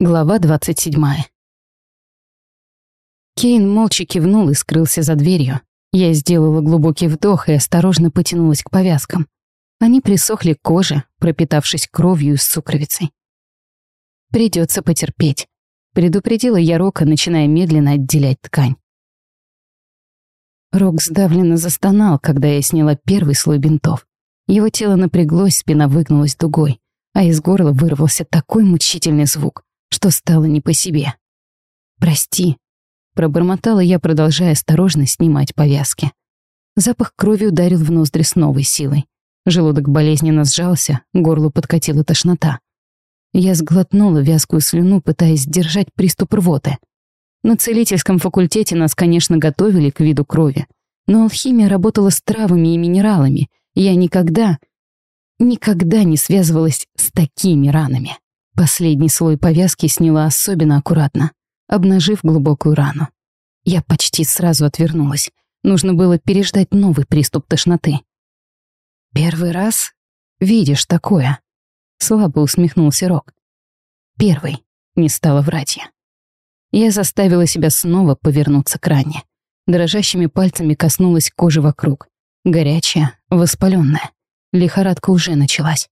Глава 27. Кейн молча кивнул и скрылся за дверью. Я сделала глубокий вдох и осторожно потянулась к повязкам. Они присохли к коже, пропитавшись кровью с сукровицей. Придется потерпеть. Предупредила я Рока, начиная медленно отделять ткань. Рок сдавленно застонал, когда я сняла первый слой бинтов. Его тело напряглось, спина выгнулась дугой, а из горла вырвался такой мучительный звук, что стало не по себе. «Прости», — пробормотала я, продолжая осторожно снимать повязки. Запах крови ударил в ноздри с новой силой. Желудок болезненно сжался, горлу подкатила тошнота. Я сглотнула вязкую слюну, пытаясь сдержать приступ рвоты. На целительском факультете нас, конечно, готовили к виду крови, но алхимия работала с травами и минералами, я никогда, никогда не связывалась с такими ранами. Последний слой повязки сняла особенно аккуратно, обнажив глубокую рану. Я почти сразу отвернулась. Нужно было переждать новый приступ тошноты. «Первый раз видишь такое?» Слабо усмехнулся Рок. «Первый», — не стала врать я. Я заставила себя снова повернуться к ране. Дрожащими пальцами коснулась кожи вокруг. Горячая, воспаленная. Лихорадка уже началась.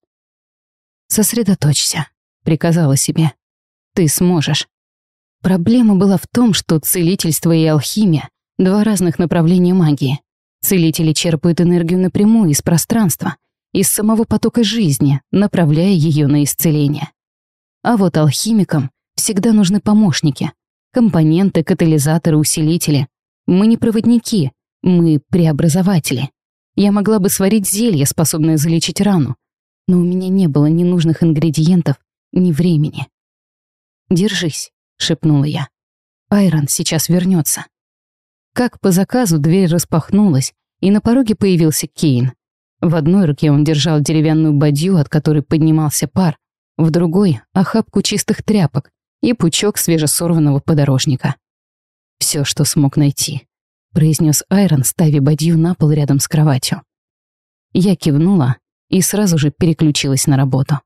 «Сосредоточься», приказала себе. «Ты сможешь». Проблема была в том, что целительство и алхимия — два разных направления магии. Целители черпают энергию напрямую из пространства, из самого потока жизни, направляя ее на исцеление. А вот алхимикам всегда нужны помощники, компоненты, катализаторы, усилители. Мы не проводники, мы преобразователи. Я могла бы сварить зелье, способное залечить рану, но у меня не было ненужных ингредиентов ни времени. «Держись», — шепнула я. «Айрон сейчас вернется. Как по заказу дверь распахнулась, и на пороге появился Кейн. В одной руке он держал деревянную бадью, от которой поднимался пар, в другой — охапку чистых тряпок и пучок свежесорванного подорожника. Все, что смог найти», — произнес Айрон, ставя бадью на пол рядом с кроватью. Я кивнула и сразу же переключилась на работу.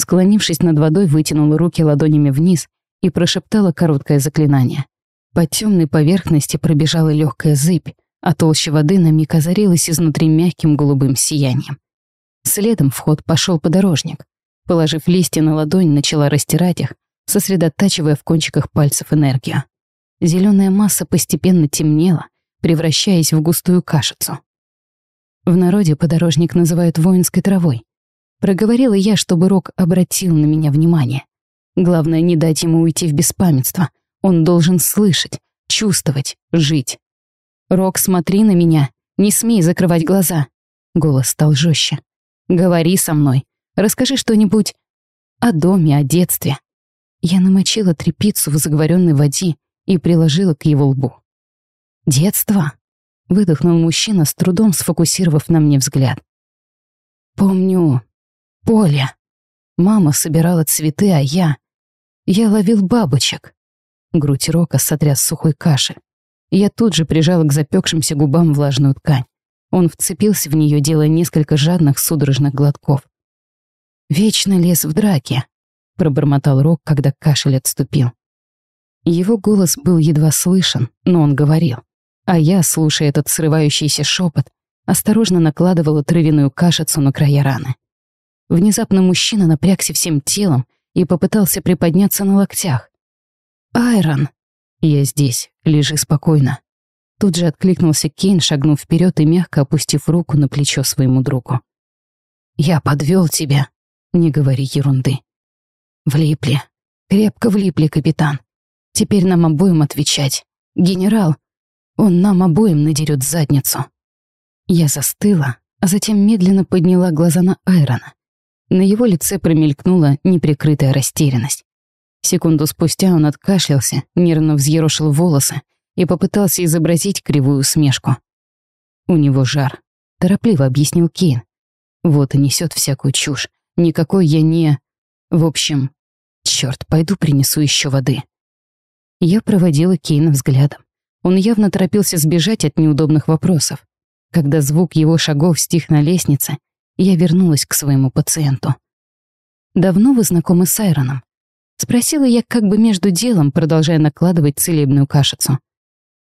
Склонившись над водой, вытянула руки ладонями вниз и прошептала короткое заклинание. По темной поверхности пробежала легкая зыбь, а толща воды на миг озарилась изнутри мягким голубым сиянием. Следом в ход пошел подорожник. Положив листья на ладонь, начала растирать их, сосредотачивая в кончиках пальцев энергию. Зеленая масса постепенно темнела, превращаясь в густую кашицу. В народе подорожник называют воинской травой. Проговорила я, чтобы Рок обратил на меня внимание. Главное, не дать ему уйти в беспамятство. Он должен слышать, чувствовать, жить. «Рок, смотри на меня. Не смей закрывать глаза». Голос стал жестче. «Говори со мной. Расскажи что-нибудь о доме, о детстве». Я намочила трепицу в заговоренной воде и приложила к его лбу. «Детство?» — выдохнул мужчина, с трудом сфокусировав на мне взгляд. «Помню, поле. Мама собирала цветы, а я... Я ловил бабочек. Грудь Рока сотряс сухой каши. Я тут же прижала к запекшимся губам влажную ткань. Он вцепился в нее, делая несколько жадных судорожных глотков. «Вечно лез в драке», — пробормотал Рок, когда кашель отступил. Его голос был едва слышен, но он говорил. А я, слушая этот срывающийся шепот, осторожно накладывала травяную кашицу на края раны. Внезапно мужчина напрягся всем телом и попытался приподняться на локтях. «Айрон!» «Я здесь, лежи спокойно». Тут же откликнулся Кейн, шагнув вперед и мягко опустив руку на плечо своему другу. «Я подвел тебя. Не говори ерунды. Влипли. Крепко влипли, капитан. Теперь нам обоим отвечать. Генерал, он нам обоим надерет задницу». Я застыла, а затем медленно подняла глаза на Айрона. На его лице промелькнула неприкрытая растерянность. Секунду спустя он откашлялся, нервно взъерошил волосы и попытался изобразить кривую усмешку. «У него жар», — торопливо объяснил Кейн. «Вот и несет всякую чушь. Никакой я не... В общем, черт, пойду принесу еще воды». Я проводила Кейна взглядом. Он явно торопился сбежать от неудобных вопросов. Когда звук его шагов стих на лестнице, я вернулась к своему пациенту. «Давно вы знакомы с Айроном?» Спросила я как бы между делом, продолжая накладывать целебную кашицу.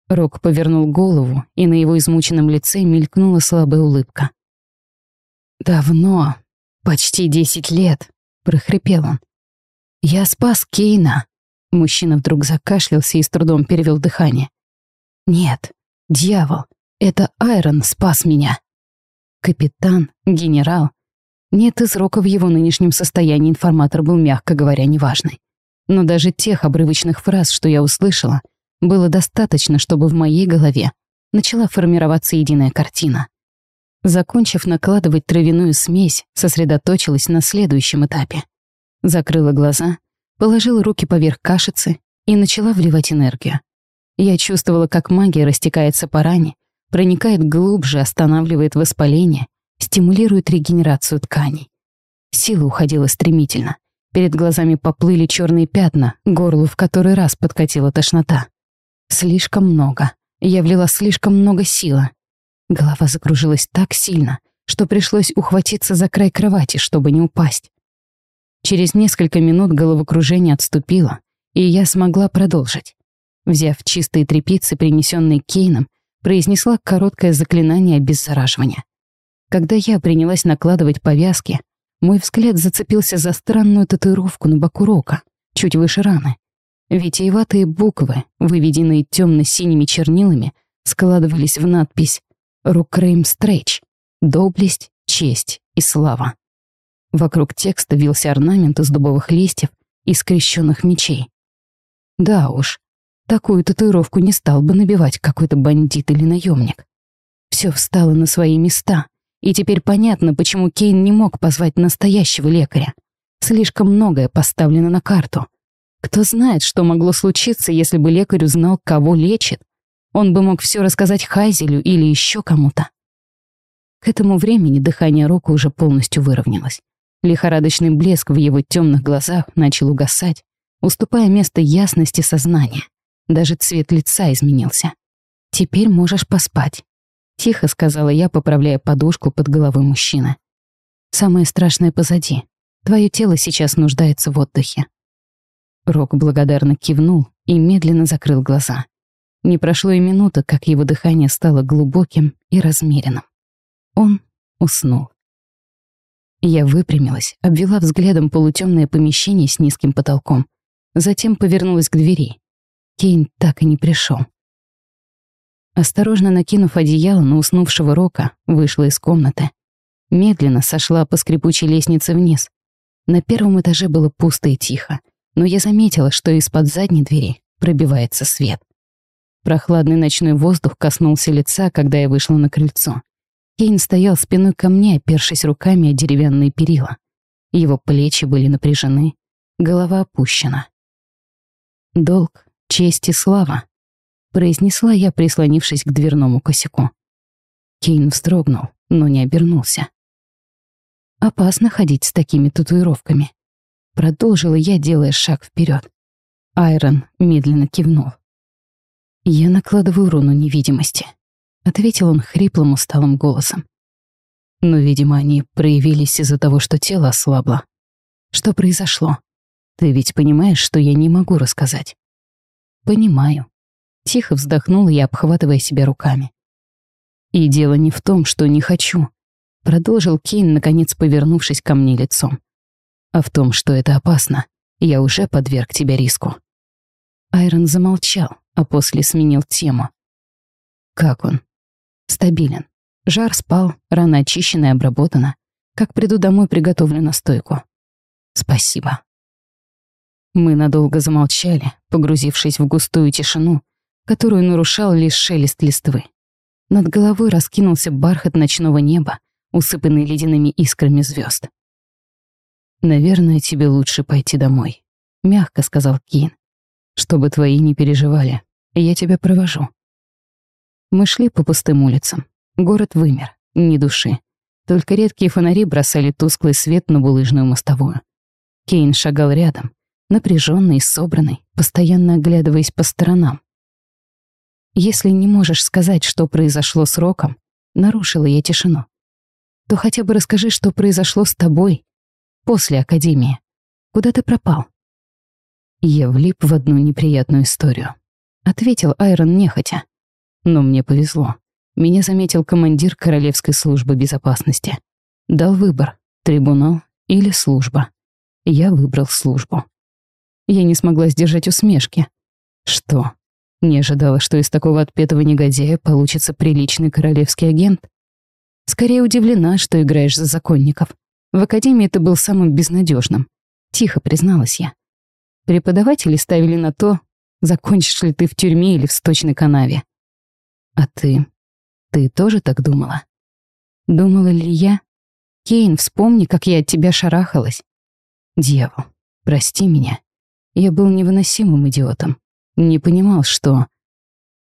Рок повернул голову, и на его измученном лице мелькнула слабая улыбка. «Давно, почти десять лет», — прохрипел он. «Я спас Кейна». Мужчина вдруг закашлялся и с трудом перевел дыхание. «Нет, дьявол, это Айрон спас меня». Капитан, генерал, нет, из Рока в его нынешнем состоянии информатор был, мягко говоря, неважный. Но даже тех обрывочных фраз, что я услышала, было достаточно, чтобы в моей голове начала формироваться единая картина. Закончив накладывать травяную смесь, сосредоточилась на следующем этапе. Закрыла глаза, положила руки поверх кашицы и начала вливать энергию. Я чувствовала, как магия растекается по ране, проникает глубже, останавливает воспаление стимулирует регенерацию тканей. Сила уходила стремительно. Перед глазами поплыли черные пятна, горлу в который раз подкатила тошнота. Слишком много. Я влила слишком много силы. Голова закружилась так сильно, что пришлось ухватиться за край кровати, чтобы не упасть. Через несколько минут головокружение отступило, и я смогла продолжить. Взяв чистые тряпицы, принесенные Кейном, произнесла короткое заклинание обеззараживания. Когда я принялась накладывать повязки, мой взгляд зацепился за странную татуировку на боку Рока, чуть выше раны. Витиеватые буквы, выведенные темно-синими чернилами, складывались в надпись «Рукрейм Стрейч» — «Доблесть, честь и слава». Вокруг текста вился орнамент из дубовых листьев и скрещенных мечей. Да уж, такую татуировку не стал бы набивать какой-то бандит или наемник. Все встало на свои места, и теперь понятно, почему Кейн не мог позвать настоящего лекаря. Слишком многое поставлено на карту. Кто знает, что могло случиться, если бы лекарь узнал, кого лечит. Он бы мог все рассказать Хайзелю или еще кому-то. К этому времени дыхание Рока уже полностью выровнялось. Лихорадочный блеск в его темных глазах начал угасать, уступая место ясности сознания. Даже цвет лица изменился. «Теперь можешь поспать», Тихо сказала я, поправляя подушку под головой мужчины. Самое страшное позади. Твое тело сейчас нуждается в отдыхе. Рок благодарно кивнул и медленно закрыл глаза. Не прошло и минуты, как его дыхание стало глубоким и размеренным. Он уснул. Я выпрямилась, обвела взглядом полутемное помещение с низким потолком. Затем повернулась к двери. Кейн так и не пришел. Осторожно накинув одеяло на уснувшего Рока, вышла из комнаты. Медленно сошла по скрипучей лестнице вниз. На первом этаже было пусто и тихо, но я заметила, что из-под задней двери пробивается свет. Прохладный ночной воздух коснулся лица, когда я вышла на крыльцо. Кейн стоял спиной ко мне, опершись руками о деревянные перила. Его плечи были напряжены, голова опущена. Долг, честь и слава произнесла я, прислонившись к дверному косяку. Кейн вздрогнул, но не обернулся. «Опасно ходить с такими татуировками», — продолжила я, делая шаг вперед. Айрон медленно кивнул. «Я накладываю руну невидимости», — ответил он хриплым усталым голосом. «Но, видимо, они проявились из-за того, что тело ослабло. Что произошло? Ты ведь понимаешь, что я не могу рассказать?» «Понимаю», Тихо вздохнула я, обхватывая себя руками. «И дело не в том, что не хочу», — продолжил Кейн, наконец повернувшись ко мне лицом. «А в том, что это опасно. Я уже подверг тебя риску». Айрон замолчал, а после сменил тему. «Как он?» «Стабилен. Жар спал, рана очищена и обработана. Как приду домой, приготовлю настойку». «Спасибо». Мы надолго замолчали, погрузившись в густую тишину, которую нарушал лишь шелест листвы. Над головой раскинулся бархат ночного неба, усыпанный ледяными искрами звезд. «Наверное, тебе лучше пойти домой», — мягко сказал Кин. «Чтобы твои не переживали, я тебя провожу». Мы шли по пустым улицам. Город вымер, ни души. Только редкие фонари бросали тусклый свет на булыжную мостовую. Кейн шагал рядом, напряженный и собранный, постоянно оглядываясь по сторонам. Если не можешь сказать, что произошло с Роком, нарушила я тишину, то хотя бы расскажи, что произошло с тобой после Академии. Куда ты пропал? Я влип в одну неприятную историю. Ответил Айрон нехотя. Но мне повезло. Меня заметил командир Королевской службы безопасности. Дал выбор — трибунал или служба. Я выбрал службу. Я не смогла сдержать усмешки. Что? Не ожидала, что из такого отпетого негодяя получится приличный королевский агент? Скорее удивлена, что играешь за законников. В академии ты был самым безнадежным. Тихо призналась я. Преподаватели ставили на то, закончишь ли ты в тюрьме или в сточной канаве. А ты? Ты тоже так думала? Думала ли я? Кейн, вспомни, как я от тебя шарахалась. Дьявол, прости меня. Я был невыносимым идиотом. Не понимал, что...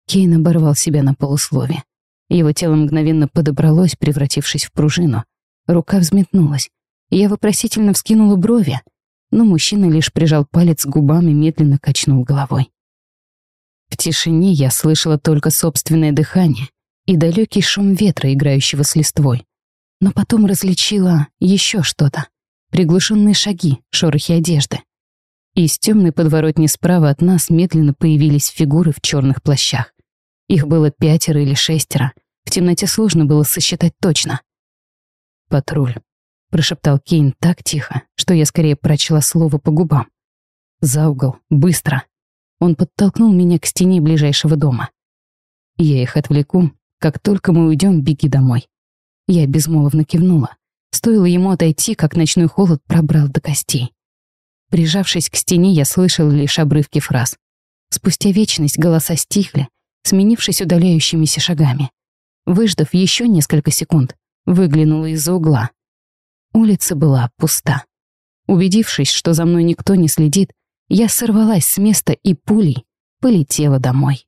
Кейн оборвал себя на полуслове. Его тело мгновенно подобралось, превратившись в пружину. Рука взметнулась. Я вопросительно вскинула брови, но мужчина лишь прижал палец к губам и медленно качнул головой. В тишине я слышала только собственное дыхание и далекий шум ветра, играющего с листвой. Но потом различила еще что-то. Приглушенные шаги, шорохи одежды. Из темной подворотни справа от нас медленно появились фигуры в черных плащах. Их было пятеро или шестеро. В темноте сложно было сосчитать точно. «Патруль», — прошептал Кейн так тихо, что я скорее прочла слово по губам. «За угол, быстро!» Он подтолкнул меня к стене ближайшего дома. «Я их отвлеку. Как только мы уйдем, беги домой». Я безмолвно кивнула. Стоило ему отойти, как ночной холод пробрал до костей. Прижавшись к стене, я слышала лишь обрывки фраз. Спустя вечность голоса стихли, сменившись удаляющимися шагами. Выждав еще несколько секунд, выглянула из-за угла. Улица была пуста. Убедившись, что за мной никто не следит, я сорвалась с места и пулей полетела домой.